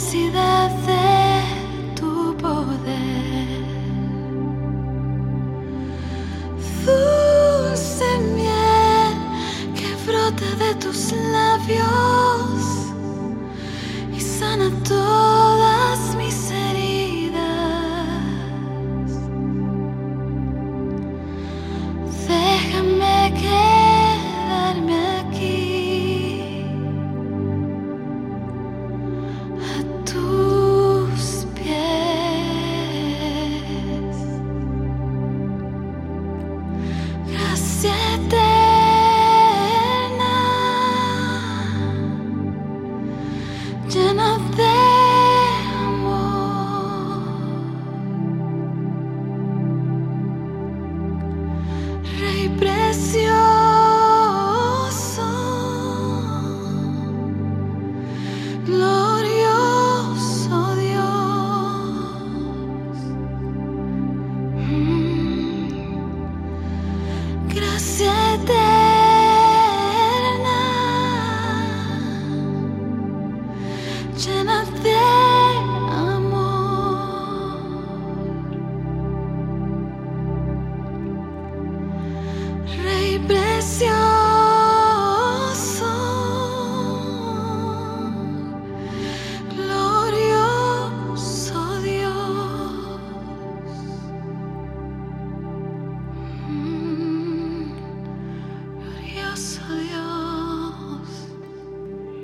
inmensidad de tu poder. Dulce miel que brota de tus labios y sana todo. llena de amor. Rey precioso, glorioso Dios. Mm. Gracias. precioso.